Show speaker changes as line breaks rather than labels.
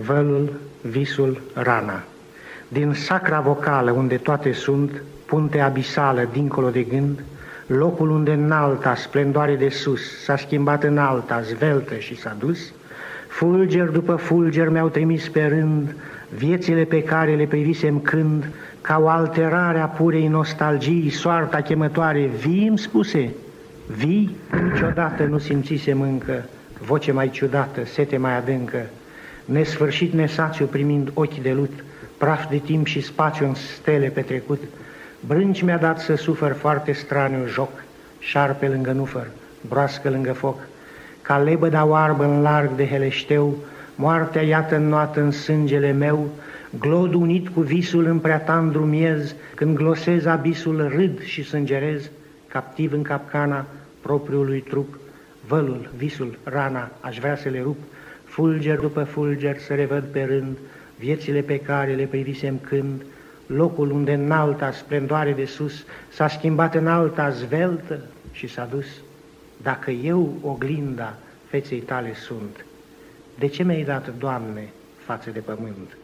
Vălul, visul, rana. Din sacra vocală unde toate sunt, punte abisală dincolo de gând, locul unde în alta, splendoare de sus, s-a schimbat în alta, zveltă și s-a dus, fulger după fulger mi-au trimis pe rând viețile pe care le privisem când, ca o alterare a purei nostalgii, soarta chemătoare, vii îmi spuse, vii, niciodată nu simțisem încă, voce mai ciudată, sete mai adâncă, nesfârșit nesațiu primind ochi de lut, praf de timp și spațiu în stele petrecut, brânci mi-a dat să sufăr foarte straniu joc, șarpe lângă nufăr, broască lângă foc, ca lebăda oarbă în larg de heleșteu, moartea iată înnoată în sângele meu, glod unit cu visul în prea tandru miez, când glosez abisul râd și sângerez, captiv în capcana propriului trup, vălul, visul, rana, aș vrea să le rup, fulger după fulger să revăd pe rând viețile pe care le privisem când, locul unde în alta splendoare de sus s-a schimbat în alta zveltă și s-a dus. Dacă eu oglinda feței tale sunt, de ce mi-ai dat, Doamne, față de pământ?